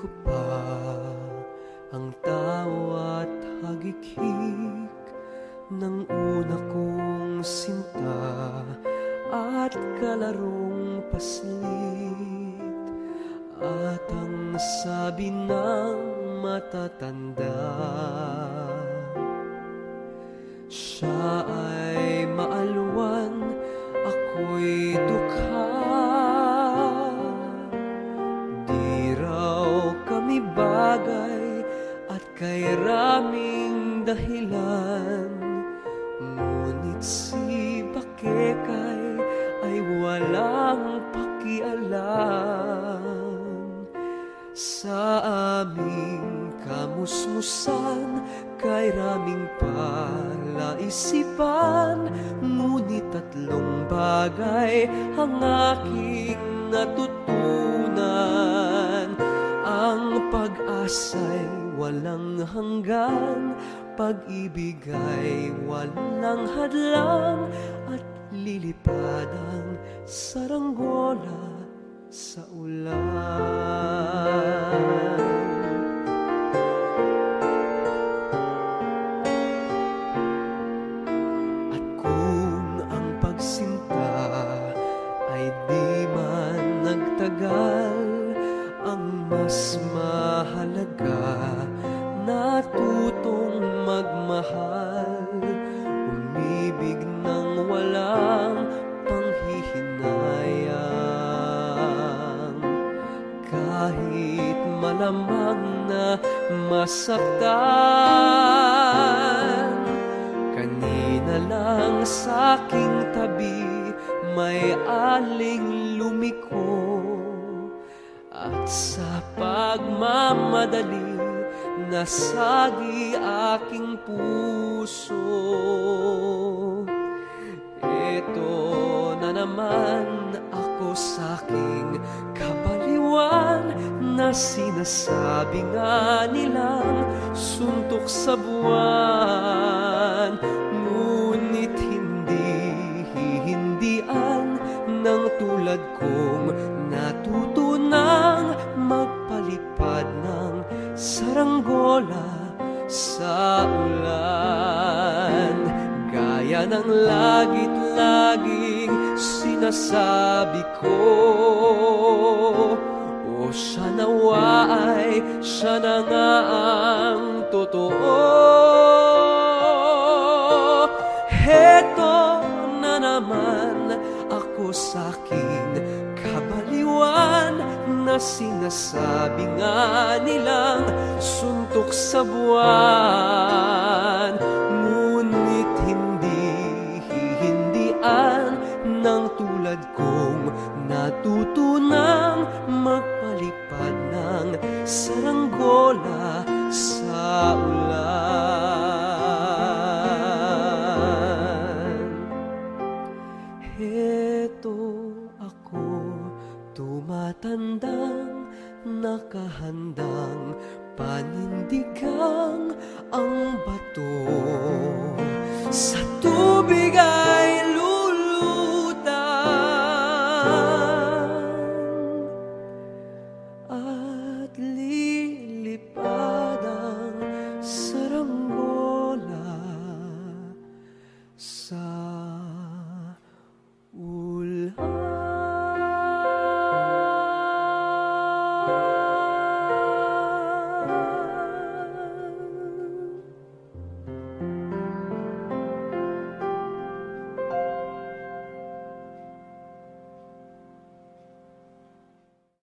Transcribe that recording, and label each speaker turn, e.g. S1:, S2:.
S1: ko pa ang tawa't hagikik ng una kong sinta at kalarong paslit. At ang sabi ng matatanda siya kay raming dahilan Ngunit si Bakekay ay walang pakialam. Sa aming kamusmusan kay raming palaisipan Ngunit tatlong bagay ang aking natutunan. Ang pag-asa'y walang hanggan Pag-ibig ay walang hadlang At lilipad ang saranggola sa ulan. At kung ang pagsinta ay di man nagtagal Ang mas mahalaga masaktan Kanina lang sa aking tabi may aling lumiko. At sa pagmamadali nasagi aking puso. Ito na naman ako sa aking kabaliwan Na sinasabi nga nilang suntok sa buwan. Ngunit hindi hihindian ng tulad kong natutunang magpalipad ng saranggola sa ulan. Gaya ng lagit laging sinasabi ko O siya nawa ay siya na nga ang totoo. Heto na naman ako sa aking kabaliwan Na sinasabi nga nilang suntok sa buwan magpalipad ng saranggola sa ulan. Heto ako tumatandang nakahandang panindigang ang